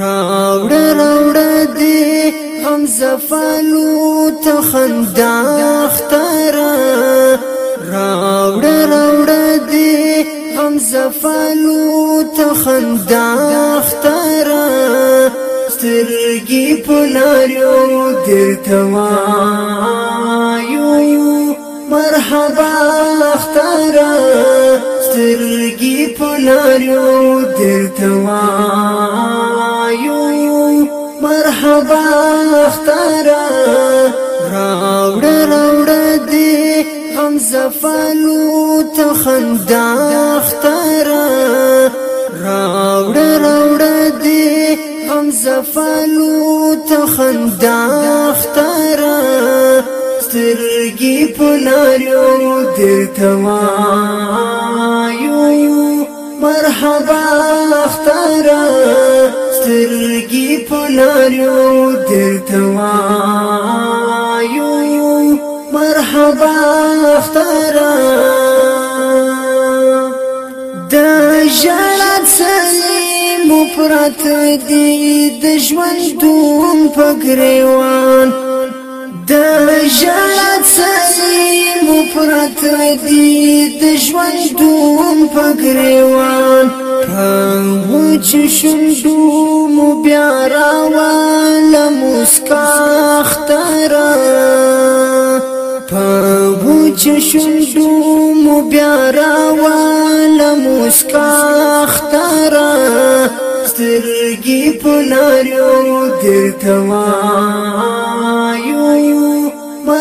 راوړ راوړ دې هم زفالو ته خندا اختر راوړ راوړ دې هم زفالو ته خندا اختر سترګي پناریو درته وایو مرحبا اختر سترګي پناریو درته وایو مرحبا اختارا راوړ راوړ دې غم زفالو ته خندا اختارا راوړ راوړ دې غم زفالو ته خندا اختارا سترګې پناریو درته وایو مرحبا اختارا سترگی پلاریو در وایو مرحبا اختارا دا جرات سلیم و پرات دی دجوان دون پگریوان د ژړا څلی مو پرت دی د ژوند دوم پګریوان هغه چې شندو مو بیا راوال مسکا اخترا هغه چې شندو مو بیا راوال مسکا اخترا سترګې په نارو درته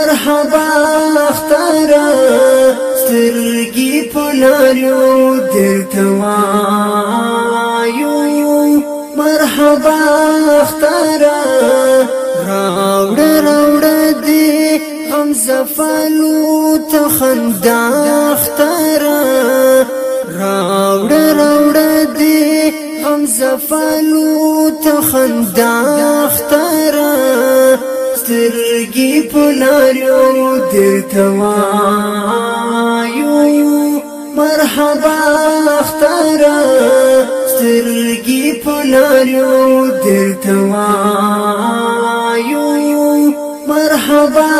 مرحبا اختارا سترګي پلاریو درتوایو مرحبا اختارا راوړ راوړ دې غم زفالو ته خندا اختارا راوړ راوړ دې غم زفالو ته خندا اختارا سترګي پلارو درته وایو مرحبا اختر سترګي پلارو درته وایو مرحبا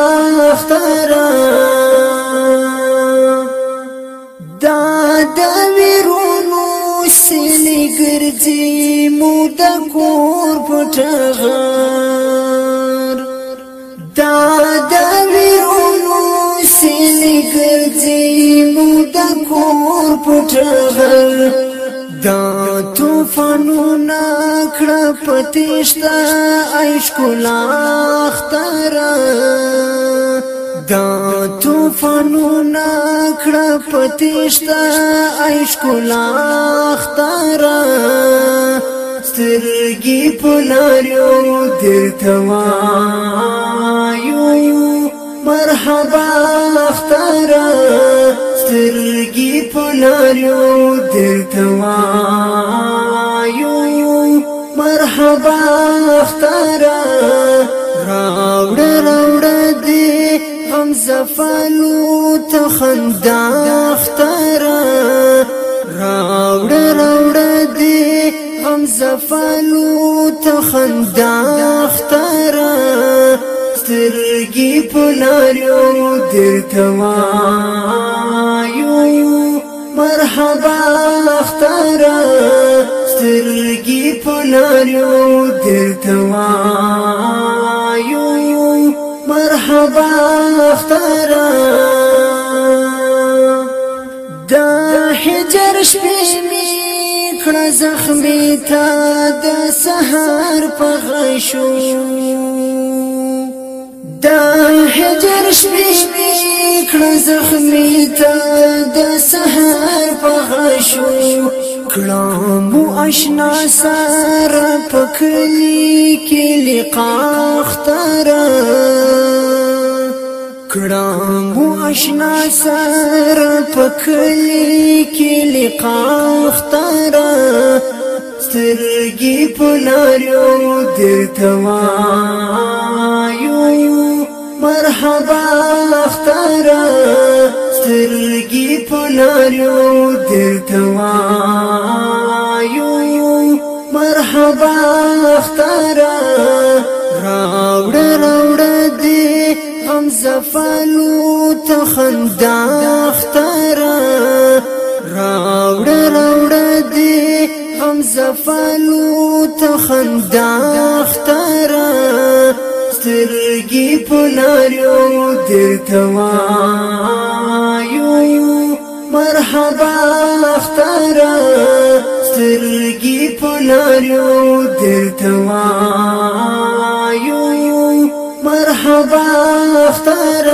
اختر دا د ویرونو سینې ګرځي مو د کور پټغه د ویرونو سیلی ګرځي مو د کور پټغل دا توفانو نکړه پتیشتا عیش کولا اختر دا توفانو نکړه پتیشتا عیش کولا اختر سترګي پناریو درته وایو مرحبا اختر سترګي پناریو درته وایو مرحبا اختر راوړ راوړ دې غم زفالو ته خنداخت صفانو تخندا اخترا سترگی پلاریو درکوا یو مرحبا اخترا سترگی پلاریو درکوا یو مرحبا اخترا دا حجر شپیمی کړه زخمی تا د سحر په غشو د هجر شپې کړه زخمی تا د سحر په غشو کړه مو آشنا سره پکلی کې لقا اختره کړم آشنا سر پکلی کې لقاء اختر سترګي پلارو درتوا یو یو مرحبا اختر سترګي پلارو درتوا یو یو مرحبا اختر زفالو تخندا اختر راوړ راوړ دی غم زفالو تخندا اختر سترګي پلاریو درتوایو مرحبا اختر سترګي پلاریو درتوایو مرحبا اختر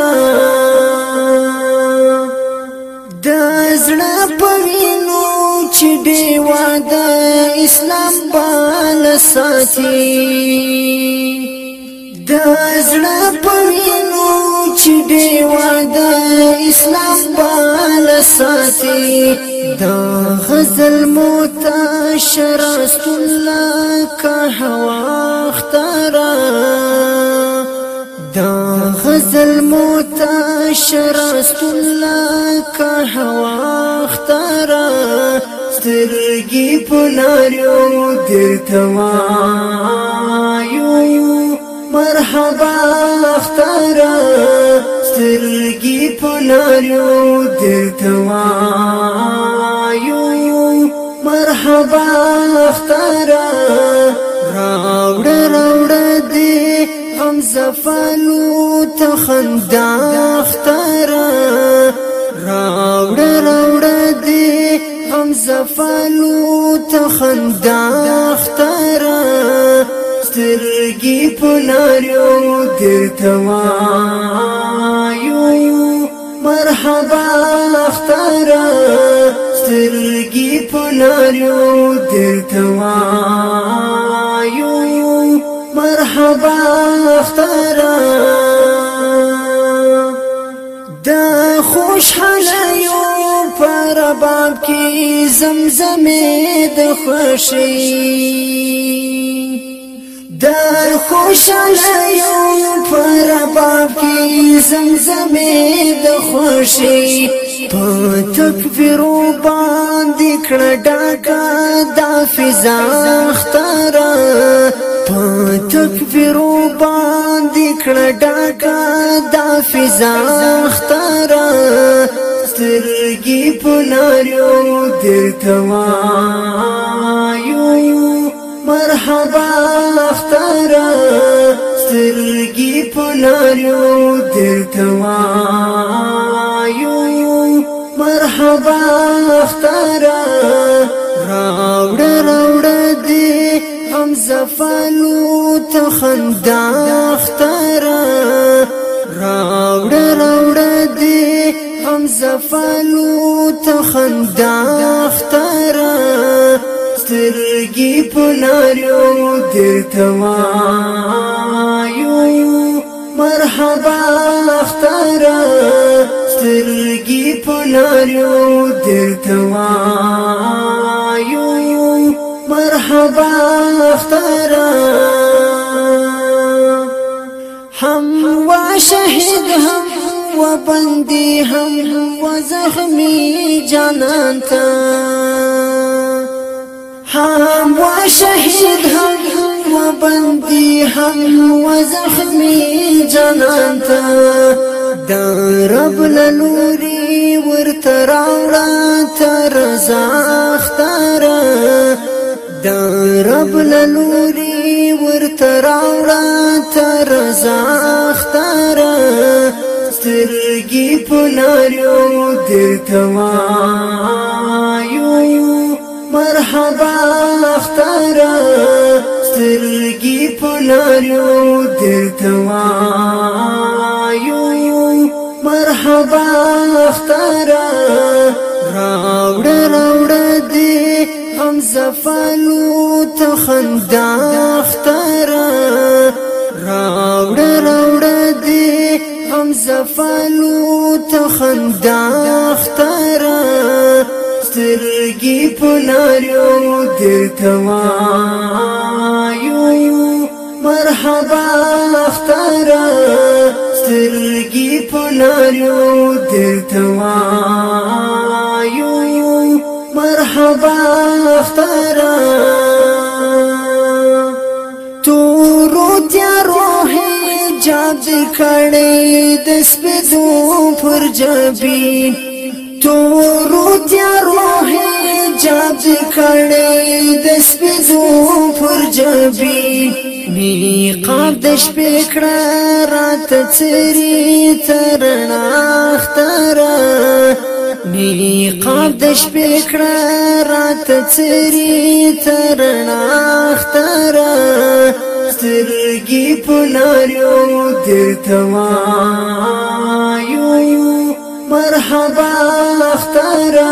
د زړه پوینو چې دی واده اسلام بال ساتي د زړه پوینو چې دی واده اسلام بال ساتي د غزل موتا شرست الله کا هوا اختران غزل موتا شرست الله کا هوا اختارا سترگی پلاریو درتوایو مرحبا اختارا سترگی پلاریو درتوایو مرحبا اختارا راوڑ راوڑ دی زفانو تخندا اخترا راوړ راوړ دې هم زفانو تخندا اخترا سترګي پناريو درتوایو مرحبا اخترا سترګي پناريو درتوایو مرحبا اخترا دا خوشحالیو پر باب کې زمزمې د خوشي دا خوشحالیو پر باب کې زمزمې د خوشي په تکبیرو باندې کړه ډاګه دا فضا اخترا په تکبیرو باندې کړه ډاکا د فضا اختر سترګي په ناریو درته وایو مرحبا اختر سترګي په ناریو درته وایو مرحبا اختر راوړ غم زفانو ته خندا اختر راوړ راوړ دې غم زفانو ته خندا اختر سترګي پناریو درته وایو مرحبا اختر سترګي پناریو درته وایو مرحبا اخترا هم وشهد هم وبندي هم وزخمي جانانتا هم وشهد هم وبندي هم وزخمي جانانتا دا رب للوري ورتراورا ترزا اخترا د رب لوري ورته راوړه تر زاختار سترګي پناریو درکوایو مرحبا اختار سترګي پناریو درکوایو مرحبا اختار راوړه راوړه دې هم زفالو او خندا اختر راوړ راوړ دې هم زفالو ته خندا اختر سترګي پناریو درتوا یو یو مرحبا اختر سترګي پناریو درتوا یو یو مرحبا اختر دې کړې د سپېدو پر جبي تورو تیارو حجاب دې کړې د سپېدو پر جبي میقات د شپې کړه رات تیری ترنا اختره میقات د شپې کړه رات تیری ترنا اختره لريو تتوايو مرحبا اختارا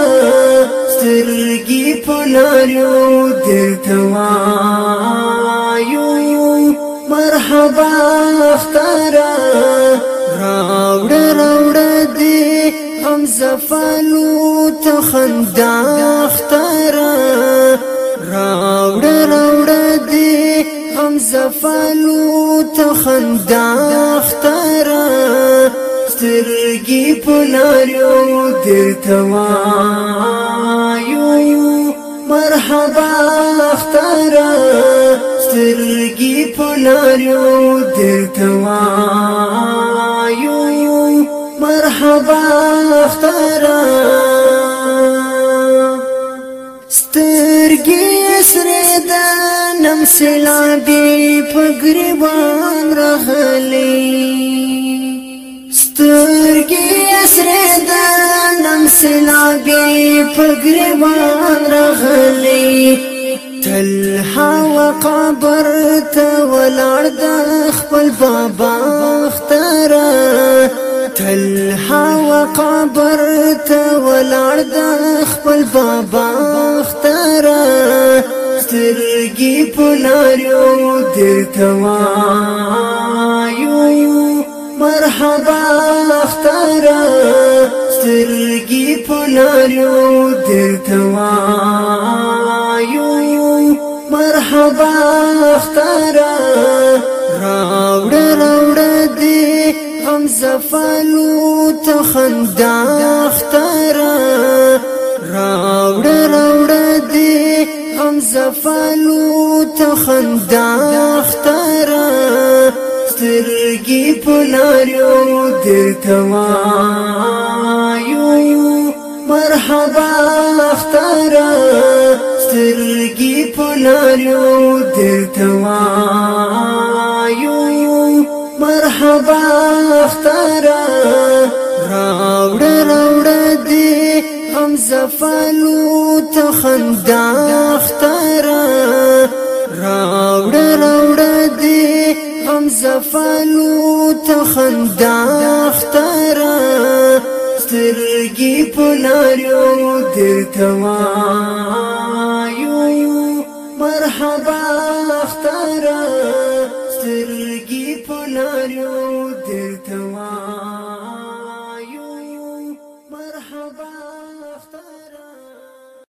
سترگي پلاريو تتوايو مرحبا اختارا راوڑ راوڑ دي غم زفالو تخندا اختارا راوڑ زفانو تخندا اخترا سترگی پلاریو در توایو مرحبا اخترا سترگی پلاریو در توایو مرحبا اخترا اسلام سیلابی پگریبان رغلی سترگی اسردان ام سیلابی پگریبان رغلی تلها وقبر تا ولارد خپل بابا اختره تلها وقبر تا ولارد خپل بابا اختره ستر زندگی پناریو درتوایو مرحبا اختارا زندگی پناریو درتوایو مرحبا اختارا راوړ راوړ دې غم زفالو ته خندا اختار ته خندا اختر سترګي پلاریو درکوا یو مرحبا اختر سترګي پلاریو درکوا یو مرحبا اختر راوړ راوړ دې غم زفالو ته خندا اختر زفانو تخندا اخترا سترګي پناریو درکوا یو مرحبا